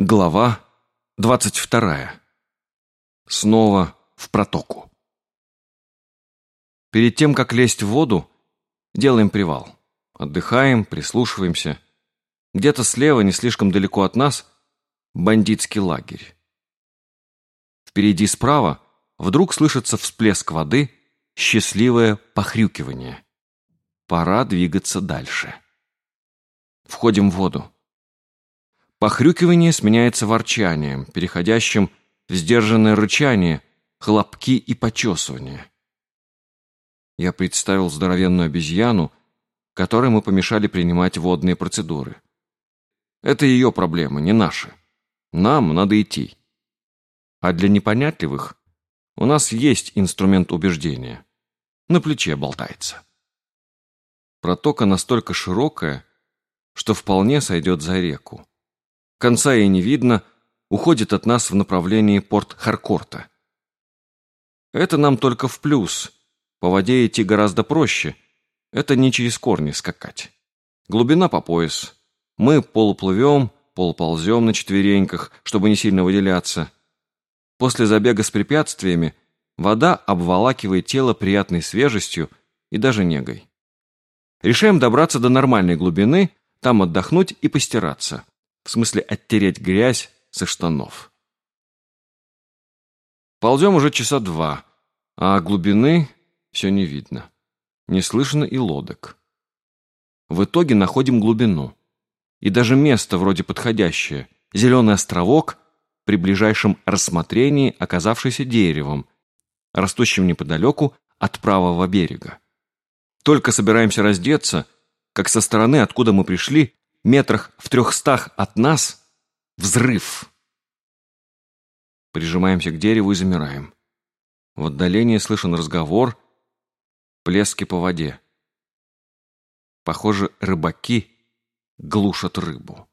Глава двадцать вторая. Снова в протоку. Перед тем, как лезть в воду, делаем привал. Отдыхаем, прислушиваемся. Где-то слева, не слишком далеко от нас, бандитский лагерь. Впереди справа вдруг слышится всплеск воды, счастливое похрюкивание. Пора двигаться дальше. Входим в воду. Похрюкивание сменяется ворчанием, переходящим в сдержанное рычание, хлопки и почесывание. Я представил здоровенную обезьяну, которой мы помешали принимать водные процедуры. Это ее проблемы, не наши. Нам надо идти. А для непонятливых у нас есть инструмент убеждения. На плече болтается. Протока настолько широкая, что вполне сойдет за реку конца ей не видно, уходит от нас в направлении порт Харкорта. Это нам только в плюс. По воде идти гораздо проще. Это не через корни скакать. Глубина по пояс. Мы полуплывем, полуползем на четвереньках, чтобы не сильно выделяться. После забега с препятствиями вода обволакивает тело приятной свежестью и даже негой. Решаем добраться до нормальной глубины, там отдохнуть и постираться в смысле оттереть грязь со штанов. Ползем уже часа два, а глубины все не видно. Не слышно и лодок. В итоге находим глубину. И даже место вроде подходящее. Зеленый островок, при ближайшем рассмотрении оказавшийся деревом, растущим неподалеку от правого берега. Только собираемся раздеться, как со стороны, откуда мы пришли, метрах в трехстах от нас взрыв. Прижимаемся к дереву и замираем. В отдалении слышен разговор, плески по воде. Похоже, рыбаки глушат рыбу.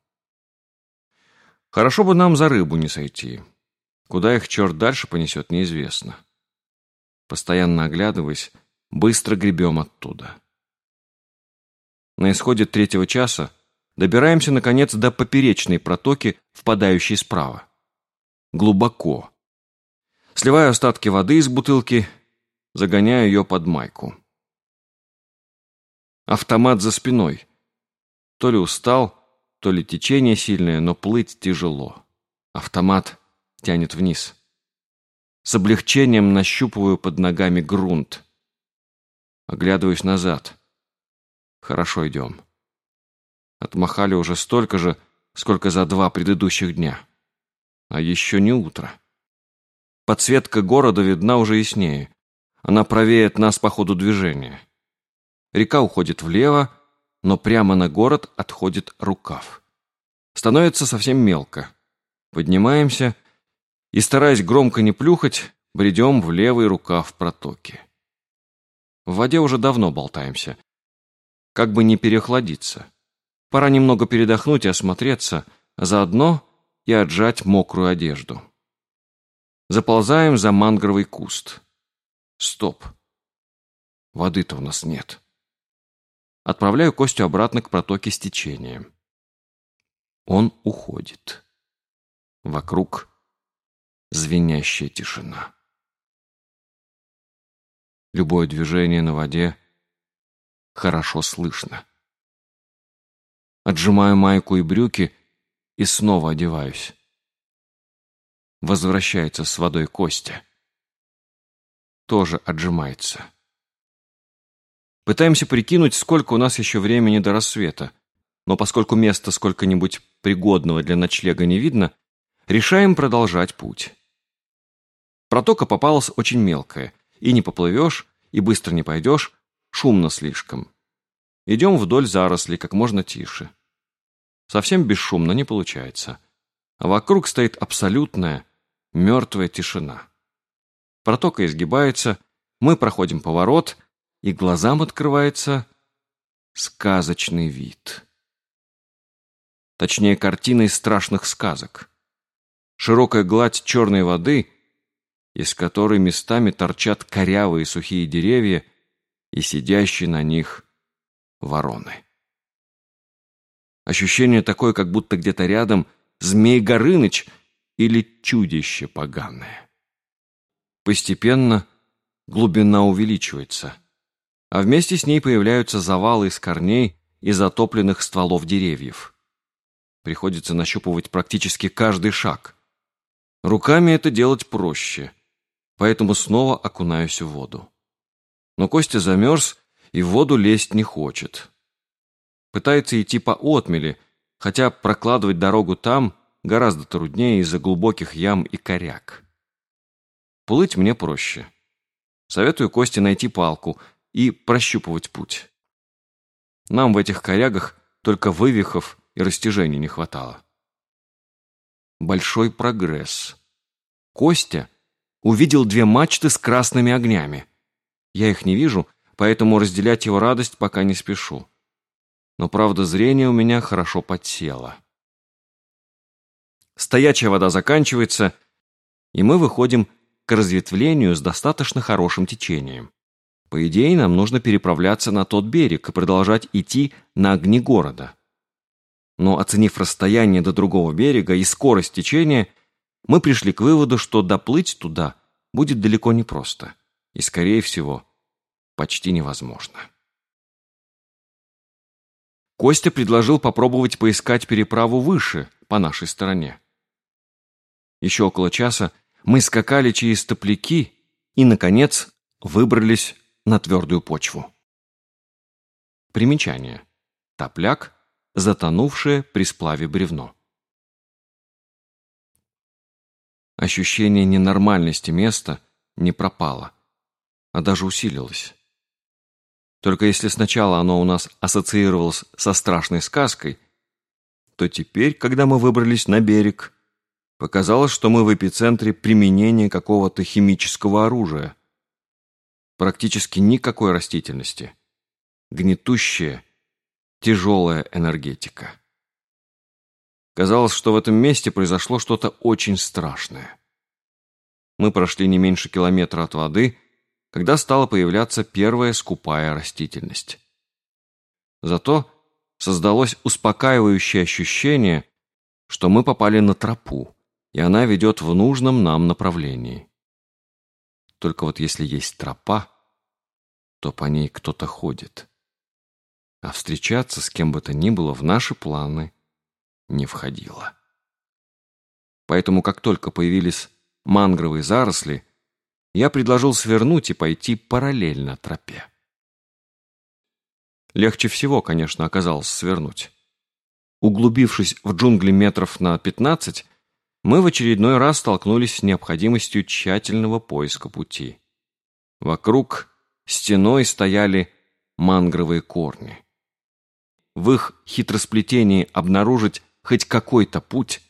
Хорошо бы нам за рыбу не сойти. Куда их черт дальше понесет, неизвестно. Постоянно оглядываясь, быстро гребем оттуда. На исходе третьего часа Добираемся, наконец, до поперечной протоки, впадающей справа. Глубоко. Сливаю остатки воды из бутылки, загоняю ее под майку. Автомат за спиной. То ли устал, то ли течение сильное, но плыть тяжело. Автомат тянет вниз. С облегчением нащупываю под ногами грунт. Оглядываюсь назад. Хорошо идем. Отмахали уже столько же, сколько за два предыдущих дня. А еще не утро. Подсветка города видна уже яснее. Она правее от нас по ходу движения. Река уходит влево, но прямо на город отходит рукав. Становится совсем мелко. Поднимаемся и, стараясь громко не плюхать, бредем в левый рукав протоки. В воде уже давно болтаемся. Как бы не переохладиться. Пора немного передохнуть и осмотреться, а заодно и отжать мокрую одежду. Заползаем за мангровый куст. Стоп. Воды-то у нас нет. Отправляю Костю обратно к протоке с течением. Он уходит. Вокруг звенящая тишина. Любое движение на воде хорошо слышно. Отжимаю майку и брюки и снова одеваюсь. Возвращается с водой Костя. Тоже отжимается. Пытаемся прикинуть, сколько у нас еще времени до рассвета, но поскольку места сколько-нибудь пригодного для ночлега не видно, решаем продолжать путь. Протока попалась очень мелкая, и не поплывешь, и быстро не пойдешь, шумно слишком. Идем вдоль зарослей как можно тише. Совсем бесшумно не получается. А вокруг стоит абсолютная, мертвая тишина. Протока изгибается, мы проходим поворот, и глазам открывается сказочный вид. Точнее, картина из страшных сказок. Широкая гладь черной воды, из которой местами торчат корявые сухие деревья и сидящие на них вороны. Ощущение такое, как будто где-то рядом Змей Горыныч или чудище поганое. Постепенно глубина увеличивается, а вместе с ней появляются завалы из корней и затопленных стволов деревьев. Приходится нащупывать практически каждый шаг. Руками это делать проще, поэтому снова окунаюсь в воду. Но Костя замерз и в воду лезть не хочет. Пытается идти по отмели, хотя прокладывать дорогу там гораздо труднее из-за глубоких ям и коряк. Плыть мне проще. Советую Косте найти палку и прощупывать путь. Нам в этих корягах только вывихов и растяжений не хватало. Большой прогресс. Костя увидел две мачты с красными огнями. Я их не вижу, поэтому разделять его радость пока не спешу. Но, правда, зрение у меня хорошо подсело. Стоячая вода заканчивается, и мы выходим к разветвлению с достаточно хорошим течением. По идее, нам нужно переправляться на тот берег и продолжать идти на огни города. Но оценив расстояние до другого берега и скорость течения, мы пришли к выводу, что доплыть туда будет далеко не просто и, скорее всего, почти невозможно. Костя предложил попробовать поискать переправу выше, по нашей стороне. Еще около часа мы скакали через топляки и, наконец, выбрались на твердую почву. Примечание. Топляк – затонувшее при сплаве бревно. Ощущение ненормальности места не пропало, а даже усилилось. Только если сначала оно у нас ассоциировалось со страшной сказкой, то теперь, когда мы выбрались на берег, показалось, что мы в эпицентре применения какого-то химического оружия. Практически никакой растительности. Гнетущая, тяжелая энергетика. Казалось, что в этом месте произошло что-то очень страшное. Мы прошли не меньше километра от воды, когда стала появляться первая скупая растительность. Зато создалось успокаивающее ощущение, что мы попали на тропу, и она ведет в нужном нам направлении. Только вот если есть тропа, то по ней кто-то ходит. А встречаться с кем бы то ни было в наши планы не входило. Поэтому как только появились мангровые заросли, я предложил свернуть и пойти параллельно тропе. Легче всего, конечно, оказалось свернуть. Углубившись в джунгли метров на 15, мы в очередной раз столкнулись с необходимостью тщательного поиска пути. Вокруг стеной стояли мангровые корни. В их хитросплетении обнаружить хоть какой-то путь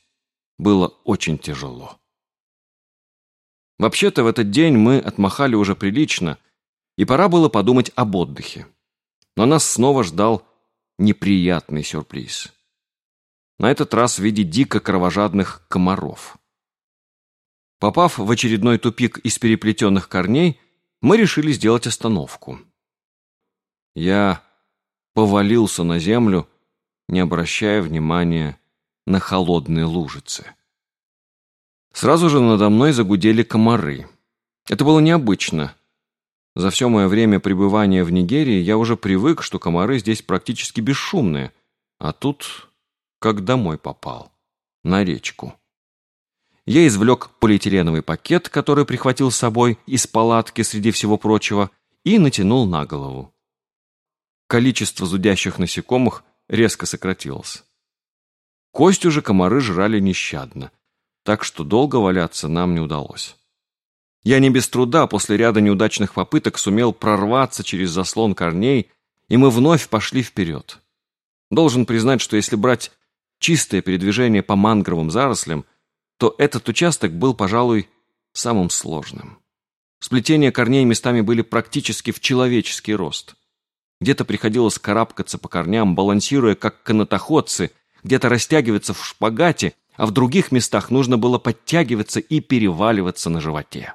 было очень тяжело. Вообще-то в этот день мы отмахали уже прилично, и пора было подумать об отдыхе. Но нас снова ждал неприятный сюрприз. На этот раз в виде дико кровожадных комаров. Попав в очередной тупик из переплетенных корней, мы решили сделать остановку. Я повалился на землю, не обращая внимания на холодные лужицы. Сразу же надо мной загудели комары. Это было необычно. За все мое время пребывания в Нигерии я уже привык, что комары здесь практически бесшумные. А тут как домой попал. На речку. Я извлек полиэтиленовый пакет, который прихватил с собой из палатки среди всего прочего, и натянул на голову. Количество зудящих насекомых резко сократилось. Кость уже комары жрали нещадно так что долго валяться нам не удалось. Я не без труда после ряда неудачных попыток сумел прорваться через заслон корней, и мы вновь пошли вперед. Должен признать, что если брать чистое передвижение по мангровым зарослям, то этот участок был, пожалуй, самым сложным. Сплетения корней местами были практически в человеческий рост. Где-то приходилось карабкаться по корням, балансируя как канатоходцы, где-то растягиваться в шпагате, а в других местах нужно было подтягиваться и переваливаться на животе.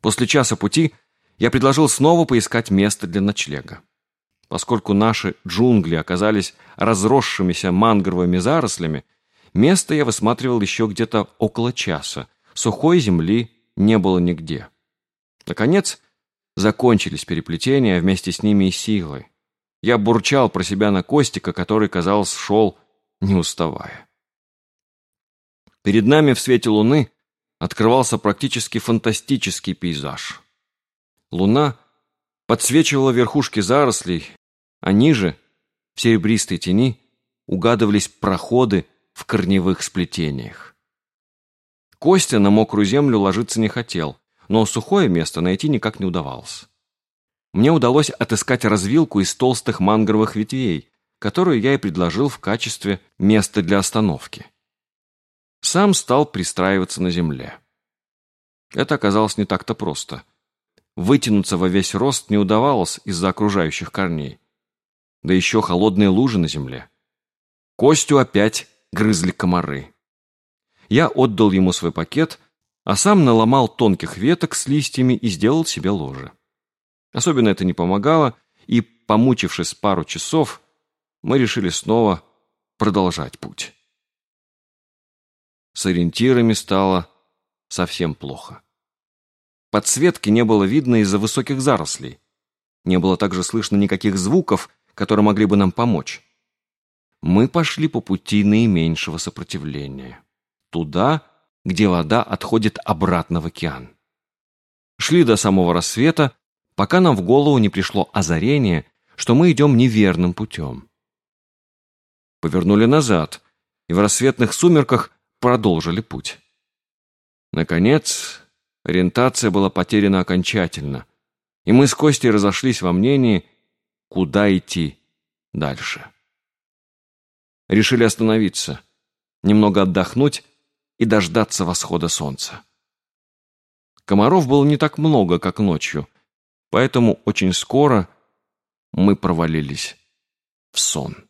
После часа пути я предложил снова поискать место для ночлега. Поскольку наши джунгли оказались разросшимися мангровыми зарослями, Место я высматривал еще где-то около часа. Сухой земли не было нигде. Наконец, закончились переплетения, вместе с ними и силы. Я бурчал про себя на Костика, который, казалось, шел, не уставая. Перед нами в свете луны открывался практически фантастический пейзаж. Луна подсвечивала верхушки зарослей, а ниже, в серебристой тени, угадывались проходы в корневых сплетениях. Костя на мокрую землю ложиться не хотел, но сухое место найти никак не удавалось. Мне удалось отыскать развилку из толстых мангровых ветвей, которую я и предложил в качестве места для остановки. Сам стал пристраиваться на земле. Это оказалось не так-то просто. Вытянуться во весь рост не удавалось из-за окружающих корней. Да еще холодные лужи на земле. Костю опять грызли комары. Я отдал ему свой пакет, а сам наломал тонких веток с листьями и сделал себе ложе. Особенно это не помогало, и, помучившись пару часов, мы решили снова продолжать путь. С ориентирами стало совсем плохо. Подсветки не было видно из-за высоких зарослей. Не было также слышно никаких звуков, которые могли бы нам помочь. Мы пошли по пути наименьшего сопротивления. Туда, где вода отходит обратно в океан. Шли до самого рассвета, пока нам в голову не пришло озарение, что мы идем неверным путем. Повернули назад, и в рассветных сумерках продолжили путь. Наконец, ориентация была потеряна окончательно, и мы с Костей разошлись во мнении, куда идти дальше. Решили остановиться, немного отдохнуть и дождаться восхода солнца. Комаров было не так много, как ночью, поэтому очень скоро мы провалились в сон.